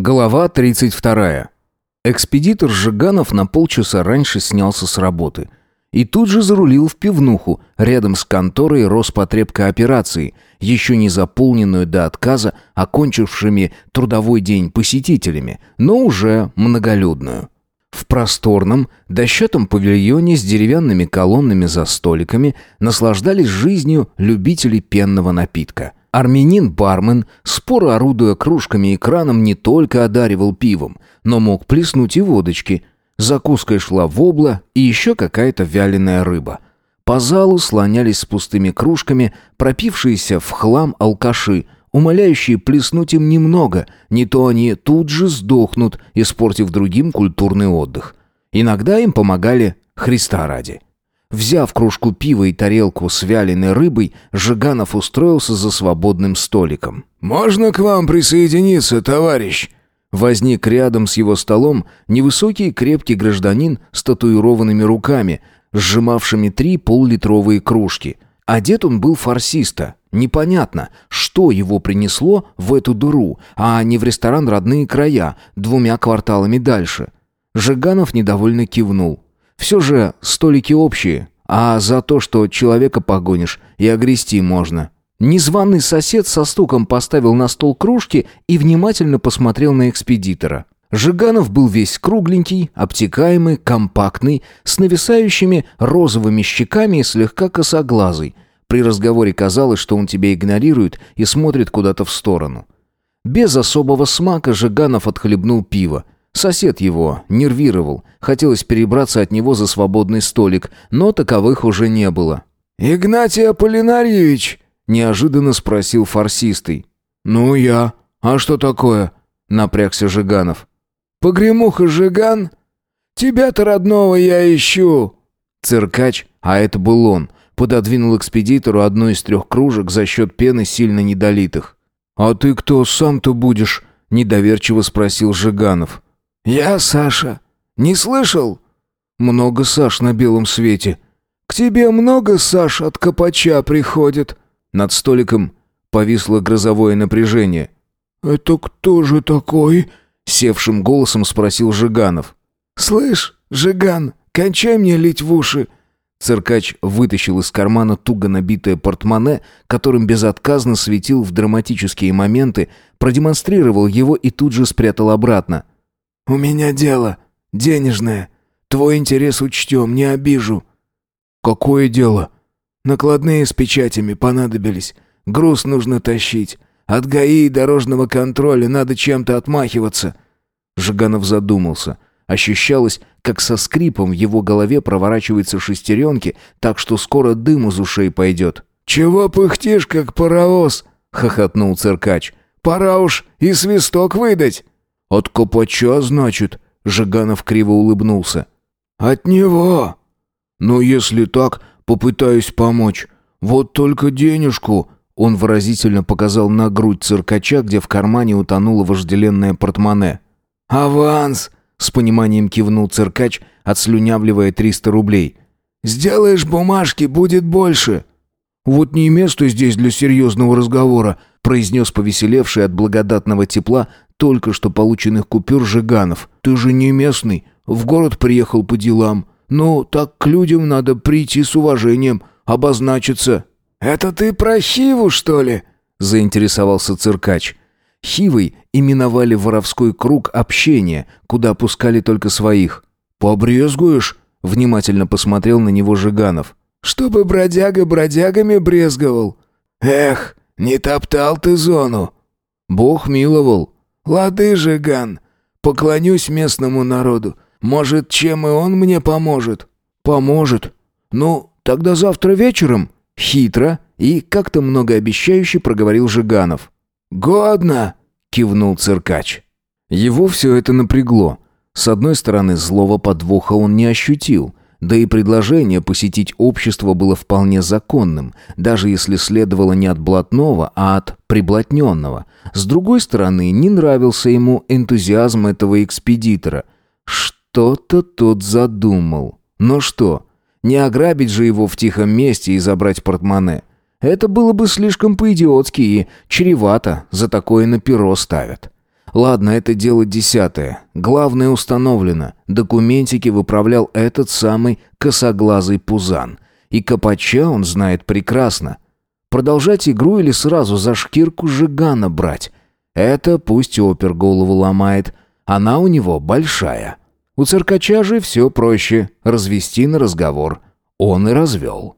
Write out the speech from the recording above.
Глава 32. Экспедитор Жиганов на полчаса раньше снялся с работы. И тут же зарулил в пивнуху, рядом с конторой Роспотребкооперации, еще не заполненную до отказа, окончившими трудовой день посетителями, но уже многолюдную. В просторном, дощатом павильоне с деревянными колоннами за столиками наслаждались жизнью любители пенного напитка – Армянин-бармен, споро орудуя кружками и краном, не только одаривал пивом, но мог плеснуть и водочки. Закуской шла вобла и еще какая-то вяленая рыба. По залу слонялись с пустыми кружками пропившиеся в хлам алкаши, умоляющие плеснуть им немного, не то они тут же сдохнут, испортив другим культурный отдых. Иногда им помогали Христа ради. Взяв кружку пива и тарелку с вяленой рыбой, Жиганов устроился за свободным столиком. «Можно к вам присоединиться, товарищ?» Возник рядом с его столом невысокий крепкий гражданин с татуированными руками, сжимавшими три поллитровые кружки. Одет он был фарсиста. Непонятно, что его принесло в эту дыру, а не в ресторан «Родные края», двумя кварталами дальше. Жиганов недовольно кивнул. Все же столики общие, а за то, что человека погонишь, и огрести можно. Незваный сосед со стуком поставил на стол кружки и внимательно посмотрел на экспедитора. Жиганов был весь кругленький, обтекаемый, компактный, с нависающими розовыми щеками и слегка косоглазый. При разговоре казалось, что он тебя игнорирует и смотрит куда-то в сторону. Без особого смака Жиганов отхлебнул пиво. Сосед его нервировал, хотелось перебраться от него за свободный столик, но таковых уже не было. «Игнатий Аполлинарьевич?» — неожиданно спросил фарсистый. «Ну я. А что такое?» — напрягся Жиганов. «Погремуха Жиган? Тебя-то родного я ищу!» Циркач, а это был он, пододвинул экспедитору одну из трех кружек за счет пены сильно недолитых. «А ты кто сам-то будешь?» — недоверчиво спросил Жиганов. «Я Саша. Не слышал?» «Много Саш на белом свете». «К тебе много Саш от Копача приходит?» Над столиком повисло грозовое напряжение. «Это кто же такой?» Севшим голосом спросил Жиганов. «Слышь, Жиган, кончай мне лить в уши!» Циркач вытащил из кармана туго набитое портмоне, которым безотказно светил в драматические моменты, продемонстрировал его и тут же спрятал обратно. «У меня дело. Денежное. Твой интерес учтем, не обижу». «Какое дело?» «Накладные с печатями понадобились. Груз нужно тащить. От ГАИ и дорожного контроля надо чем-то отмахиваться». Жиганов задумался. Ощущалось, как со скрипом в его голове проворачиваются шестеренки, так что скоро дым из ушей пойдет. «Чего пыхтишь, как паровоз?» — хохотнул циркач. «Пора уж и свисток выдать». «От Копача, значит?» — Жиганов криво улыбнулся. «От него!» «Ну, если так, попытаюсь помочь. Вот только денежку...» Он выразительно показал на грудь циркача, где в кармане утонуло вожделенное портмоне. «Аванс!» — с пониманием кивнул циркач, отслюнявливая триста рублей. «Сделаешь бумажки, будет больше!» «Вот не место здесь для серьезного разговора», — произнес повеселевший от благодатного тепла только что полученных купюр Жиганов. «Ты же не местный, в город приехал по делам. Ну, так к людям надо прийти с уважением, обозначиться». «Это ты про Хиву, что ли?» — заинтересовался циркач. Хивой именовали воровской круг общения, куда пускали только своих. «Побрезгуешь?» — внимательно посмотрел на него Жиганов. «Чтобы бродяга бродягами брезговал. Эх, не топтал ты зону». «Бог миловал», «Лады, Жиган, поклонюсь местному народу. Может, чем и он мне поможет?» «Поможет. Ну, тогда завтра вечером?» Хитро и как-то многообещающе проговорил Жиганов. «Годно!» — кивнул циркач. Его все это напрягло. С одной стороны, злого подвоха он не ощутил. Да и предложение посетить общество было вполне законным, даже если следовало не от блатного, а от приблотненного. С другой стороны, не нравился ему энтузиазм этого экспедитора. Что-то тот задумал. Но что, не ограбить же его в тихом месте и забрать портмоне? Это было бы слишком по-идиотски и чревато, за такое на перо ставят. Ладно, это дело десятое. Главное установлено. Документики выправлял этот самый косоглазый пузан. И Копача он знает прекрасно. Продолжать игру или сразу за шкирку Жигана брать? Это пусть опер голову ломает. Она у него большая. У циркача же все проще. Развести на разговор. Он и развел.